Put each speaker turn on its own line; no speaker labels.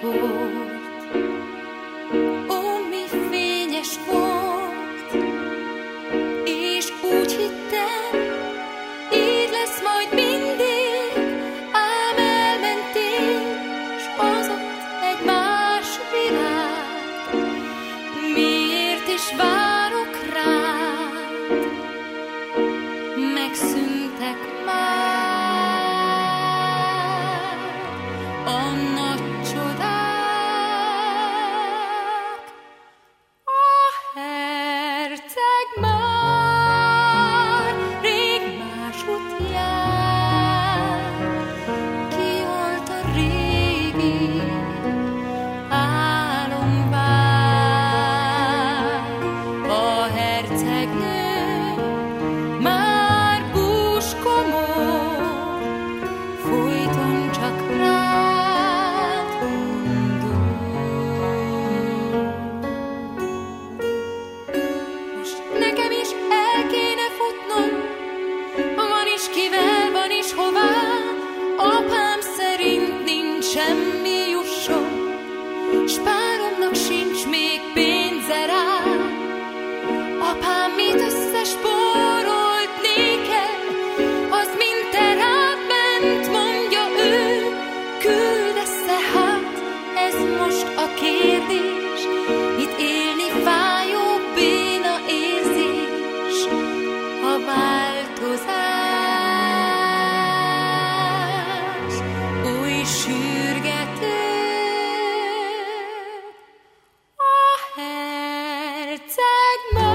forth. sehová, apám szerint nincs semmi jusson, s páromnak sincs még pénze rá. Apám, mit összes bor- take my